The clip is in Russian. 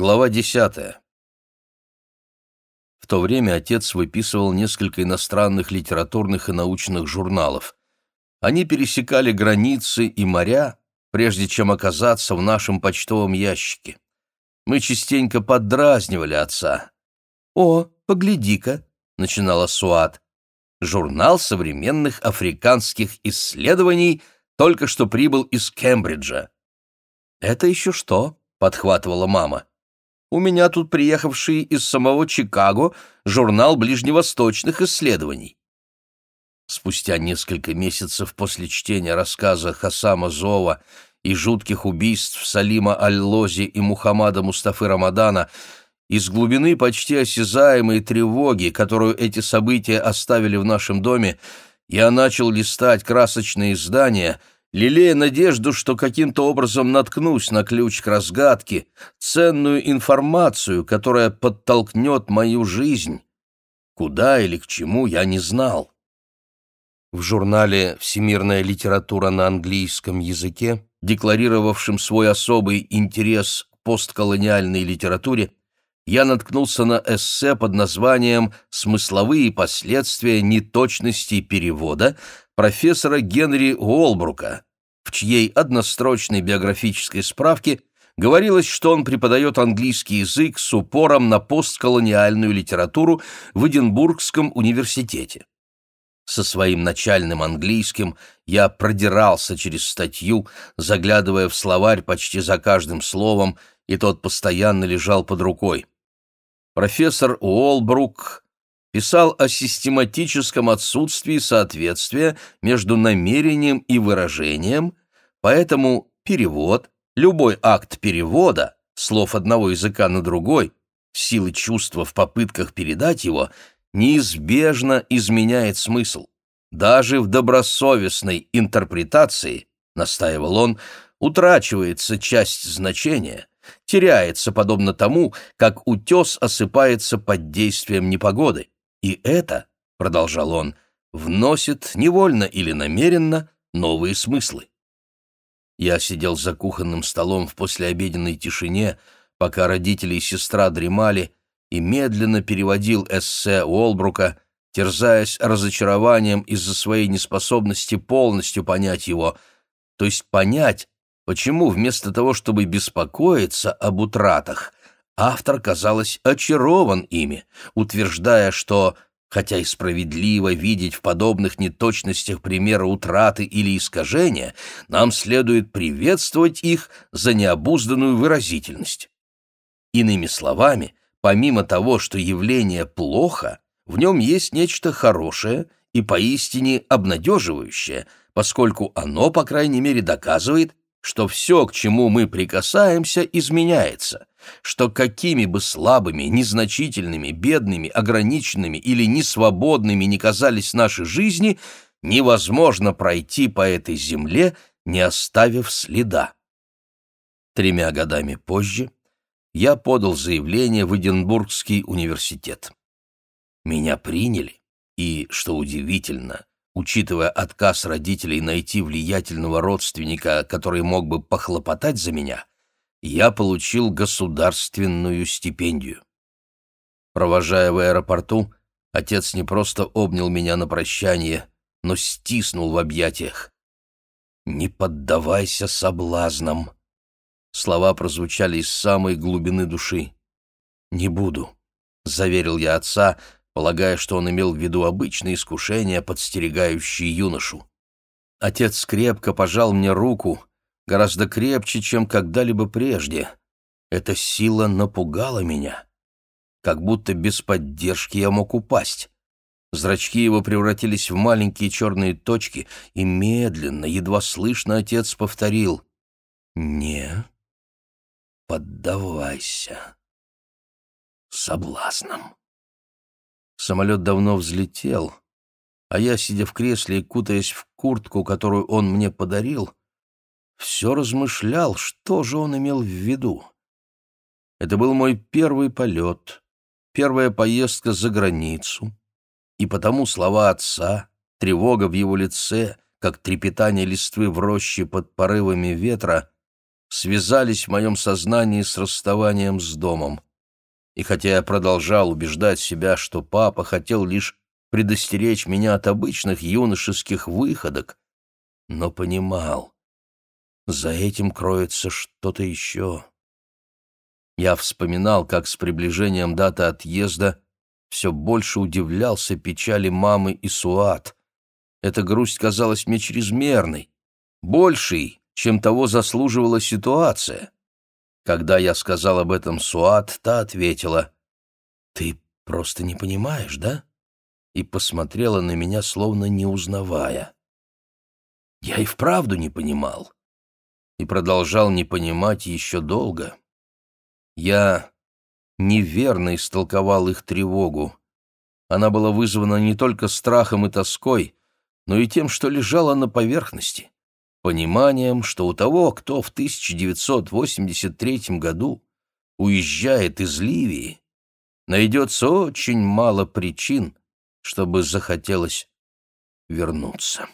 Глава десятая. В то время отец выписывал несколько иностранных литературных и научных журналов. Они пересекали границы и моря, прежде чем оказаться в нашем почтовом ящике. Мы частенько поддразнивали отца. «О, погляди-ка», — начинала Суат, — «журнал современных африканских исследований только что прибыл из Кембриджа». «Это еще что?» — подхватывала мама. У меня тут приехавший из самого Чикаго журнал ближневосточных исследований. Спустя несколько месяцев после чтения рассказа Хасама Зова и жутких убийств Салима Аль-Лози и Мухаммада Мустафы Рамадана из глубины почти осязаемой тревоги, которую эти события оставили в нашем доме, я начал листать красочные издания — лелея надежду, что каким-то образом наткнусь на ключ к разгадке, ценную информацию, которая подтолкнет мою жизнь. Куда или к чему, я не знал. В журнале «Всемирная литература на английском языке», декларировавшем свой особый интерес к постколониальной литературе, я наткнулся на эссе под названием «Смысловые последствия неточности перевода», профессора Генри Уолбрука, в чьей однострочной биографической справке говорилось, что он преподает английский язык с упором на постколониальную литературу в Эдинбургском университете. Со своим начальным английским я продирался через статью, заглядывая в словарь почти за каждым словом, и тот постоянно лежал под рукой. Профессор Уолбрук писал о систематическом отсутствии соответствия между намерением и выражением, поэтому перевод, любой акт перевода, слов одного языка на другой, силы чувства в попытках передать его, неизбежно изменяет смысл. Даже в добросовестной интерпретации, настаивал он, утрачивается часть значения, теряется подобно тому, как утес осыпается под действием непогоды. И это, — продолжал он, — вносит невольно или намеренно новые смыслы. Я сидел за кухонным столом в послеобеденной тишине, пока родители и сестра дремали, и медленно переводил эссе Уолбрука, терзаясь разочарованием из-за своей неспособности полностью понять его, то есть понять, почему вместо того, чтобы беспокоиться об утратах, автор, казалось, очарован ими, утверждая, что, хотя и справедливо видеть в подобных неточностях примеры утраты или искажения, нам следует приветствовать их за необузданную выразительность. Иными словами, помимо того, что явление плохо, в нем есть нечто хорошее и поистине обнадеживающее, поскольку оно, по крайней мере, доказывает, что все, к чему мы прикасаемся, изменяется, что какими бы слабыми, незначительными, бедными, ограниченными или несвободными ни казались наши жизни, невозможно пройти по этой земле, не оставив следа. Тремя годами позже я подал заявление в Эдинбургский университет. Меня приняли, и, что удивительно, учитывая отказ родителей найти влиятельного родственника, который мог бы похлопотать за меня, я получил государственную стипендию. Провожая в аэропорту, отец не просто обнял меня на прощание, но стиснул в объятиях. «Не поддавайся соблазнам!» Слова прозвучали из самой глубины души. «Не буду», — заверил я отца, полагая, что он имел в виду обычные искушения, подстерегающие юношу. Отец крепко пожал мне руку, гораздо крепче, чем когда-либо прежде. Эта сила напугала меня. Как будто без поддержки я мог упасть. Зрачки его превратились в маленькие черные точки, и медленно, едва слышно, отец повторил «Не поддавайся соблазнам». Самолет давно взлетел, а я, сидя в кресле и кутаясь в куртку, которую он мне подарил, все размышлял, что же он имел в виду. Это был мой первый полет, первая поездка за границу, и потому слова отца, тревога в его лице, как трепетание листвы в роще под порывами ветра, связались в моем сознании с расставанием с домом. И хотя я продолжал убеждать себя, что папа хотел лишь предостеречь меня от обычных юношеских выходок, но понимал, за этим кроется что-то еще. Я вспоминал, как с приближением даты отъезда все больше удивлялся печали мамы и Суат. Эта грусть казалась мне чрезмерной, большей, чем того заслуживала ситуация. Когда я сказал об этом Суат, та ответила, «Ты просто не понимаешь, да?» и посмотрела на меня, словно не узнавая. Я и вправду не понимал. И продолжал не понимать еще долго. Я неверно истолковал их тревогу. Она была вызвана не только страхом и тоской, но и тем, что лежала на поверхности, пониманием, что у того, кто в 1983 году уезжает из Ливии, найдется очень мало причин, чтобы захотелось вернуться.